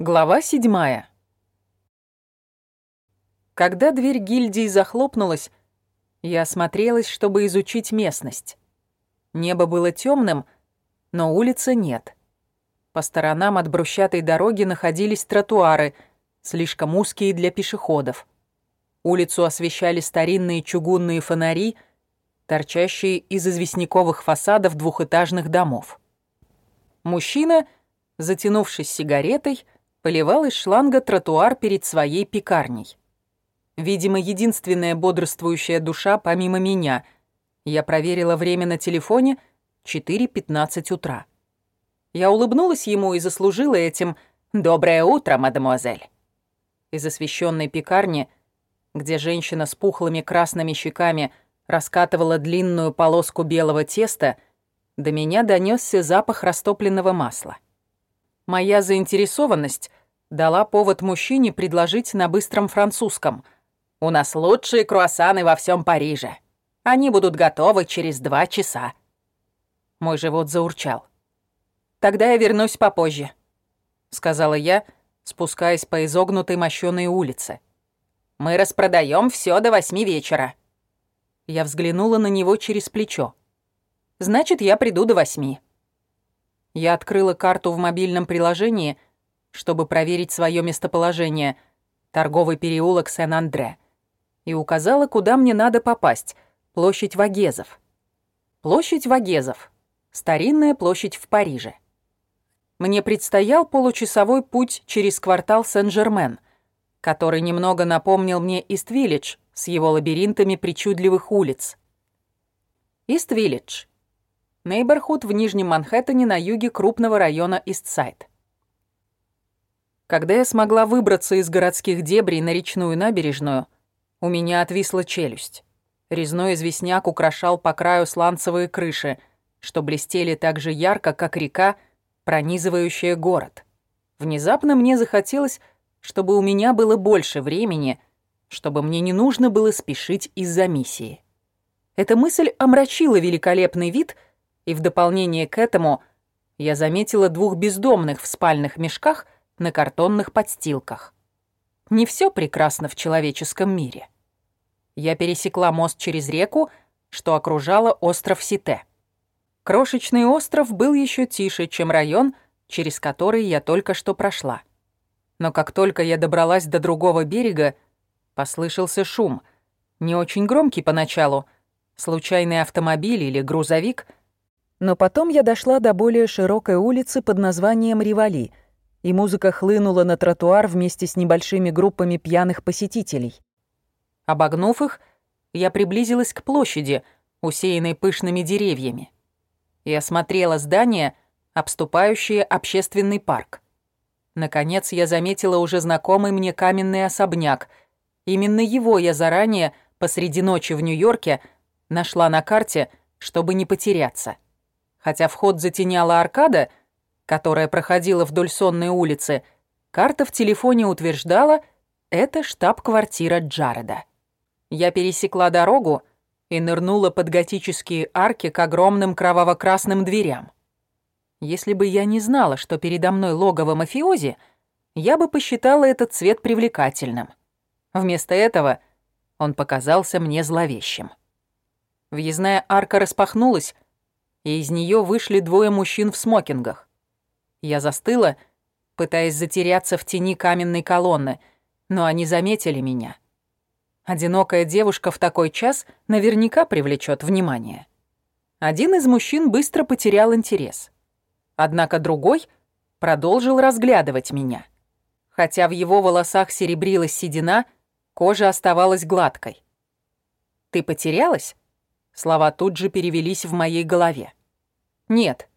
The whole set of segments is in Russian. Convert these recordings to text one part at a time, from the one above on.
Глава седьмая. Когда дверь гильдии захлопнулась, я осмотрелась, чтобы изучить местность. Небо было темным, но улицы нет. По сторонам от брусчатой дороги находились тротуары, слишком узкие для пешеходов. Улицу освещали старинные чугунные фонари, торчащие из известняковых фасадов двухэтажных домов. Мужчина, затянувшись сигаретой, поливал из шланга тротуар перед своей пекарней. Видимо, единственная бодрствующая душа помимо меня. Я проверила время на телефоне 4.15 утра. Я улыбнулась ему и заслужила этим «Доброе утро, мадемуазель». Из освещенной пекарни, где женщина с пухлыми красными щеками раскатывала длинную полоску белого теста, до меня донесся запах растопленного масла. Моя заинтересованность дала повод мужчине предложить на быстром французском. «У нас лучшие круассаны во всем Париже. Они будут готовы через два часа». Мой живот заурчал. «Тогда я вернусь попозже», — сказала я, спускаясь по изогнутой мощёной улице. «Мы распродаем все до восьми вечера». Я взглянула на него через плечо. «Значит, я приду до восьми». Я открыла карту в мобильном приложении, чтобы проверить свое местоположение, торговый переулок Сен-Андре, и указала, куда мне надо попасть, площадь Вагезов. Площадь Вагезов. Старинная площадь в Париже. Мне предстоял получасовой путь через квартал Сен-Жермен, который немного напомнил мне Ист-Виллидж с его лабиринтами причудливых улиц. Ист-Виллидж Нейборхуд в Нижнем Манхэттене на юге крупного района Истсайд. Когда я смогла выбраться из городских дебрей на речную набережную, у меня отвисла челюсть. Резной известняк украшал по краю сланцевые крыши, что блестели так же ярко, как река, пронизывающая город. Внезапно мне захотелось, чтобы у меня было больше времени, чтобы мне не нужно было спешить из-за миссии. Эта мысль омрачила великолепный вид — и в дополнение к этому я заметила двух бездомных в спальных мешках на картонных подстилках. Не все прекрасно в человеческом мире. Я пересекла мост через реку, что окружало остров Сите. Крошечный остров был еще тише, чем район, через который я только что прошла. Но как только я добралась до другого берега, послышался шум, не очень громкий поначалу, случайный автомобиль или грузовик — но потом я дошла до более широкой улицы под названием Ривали, и музыка хлынула на тротуар вместе с небольшими группами пьяных посетителей. Обогнув их, я приблизилась к площади, усеянной пышными деревьями, и осмотрела здания, обступающие общественный парк. Наконец я заметила уже знакомый мне каменный особняк. Именно его я заранее, посреди ночи в Нью-Йорке, нашла на карте, чтобы не потеряться хотя вход затеняла аркада, которая проходила вдоль сонной улицы, карта в телефоне утверждала, это штаб-квартира Джареда. Я пересекла дорогу и нырнула под готические арки к огромным кроваво-красным дверям. Если бы я не знала, что передо мной логово мафиози, я бы посчитала этот цвет привлекательным. Вместо этого он показался мне зловещим. Въездная арка распахнулась, и из нее вышли двое мужчин в смокингах. Я застыла, пытаясь затеряться в тени каменной колонны, но они заметили меня. Одинокая девушка в такой час наверняка привлечет внимание. Один из мужчин быстро потерял интерес. Однако другой продолжил разглядывать меня. Хотя в его волосах серебрилась седина, кожа оставалась гладкой. «Ты потерялась?» Слова тут же перевелись в моей голове. «Нет».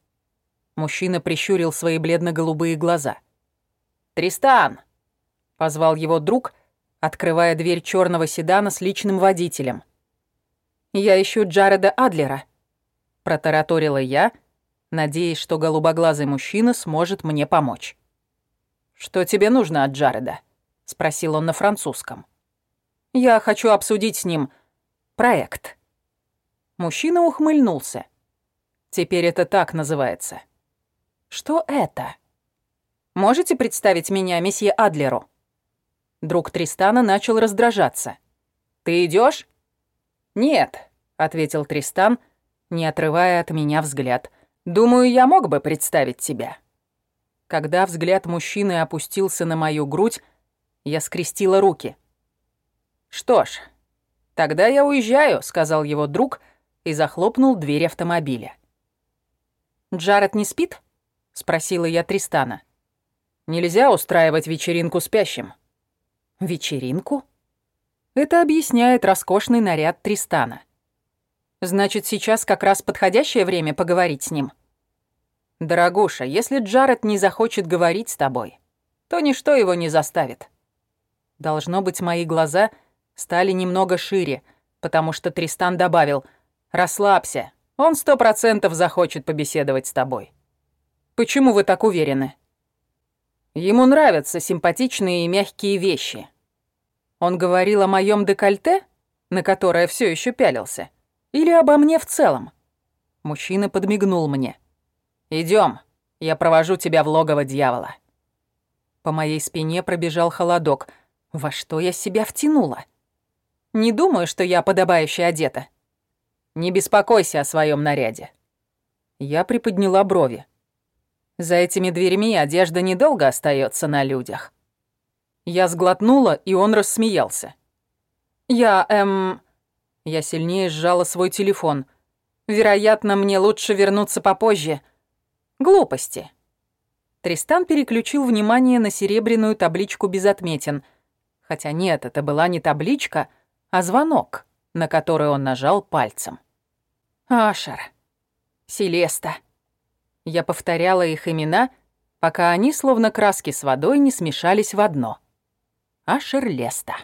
Мужчина прищурил свои бледно-голубые глаза. «Тристан!» — позвал его друг, открывая дверь черного седана с личным водителем. «Я ищу Джареда Адлера», — протараторила я, надеясь, что голубоглазый мужчина сможет мне помочь. «Что тебе нужно от Джареда?» — спросил он на французском. «Я хочу обсудить с ним проект». Мужчина ухмыльнулся. Теперь это так называется. Что это? Можете представить меня месье Адлеру?» Друг Тристана начал раздражаться. «Ты идешь? «Нет», — ответил Тристан, не отрывая от меня взгляд. «Думаю, я мог бы представить тебя». Когда взгляд мужчины опустился на мою грудь, я скрестила руки. «Что ж, тогда я уезжаю», — сказал его друг и захлопнул дверь автомобиля. «Джаред не спит?» — спросила я Тристана. «Нельзя устраивать вечеринку спящим». «Вечеринку?» Это объясняет роскошный наряд Тристана. Значит, сейчас как раз подходящее время поговорить с ним. Дорогуша, если Джаред не захочет говорить с тобой, то ничто его не заставит. Должно быть, мои глаза стали немного шире, потому что Тристан добавил «Расслабься, он сто процентов захочет побеседовать с тобой». «Почему вы так уверены?» Ему нравятся симпатичные и мягкие вещи. Он говорил о моем декольте, на которое все еще пялился, или обо мне в целом? Мужчина подмигнул мне. Идем, я провожу тебя в логово дьявола». По моей спине пробежал холодок. Во что я себя втянула? Не думаю, что я подобающе одета. Не беспокойся о своем наряде. Я приподняла брови. За этими дверьми одежда недолго остается на людях. Я сглотнула, и он рассмеялся. Я, эм... Я сильнее сжала свой телефон. Вероятно, мне лучше вернуться попозже. Глупости. Тристан переключил внимание на серебряную табличку без отметин. Хотя нет, это была не табличка, а звонок, на который он нажал пальцем. Ашер. Селеста. Я повторяла их имена, пока они, словно краски с водой, не смешались в одно. Ашер Леста.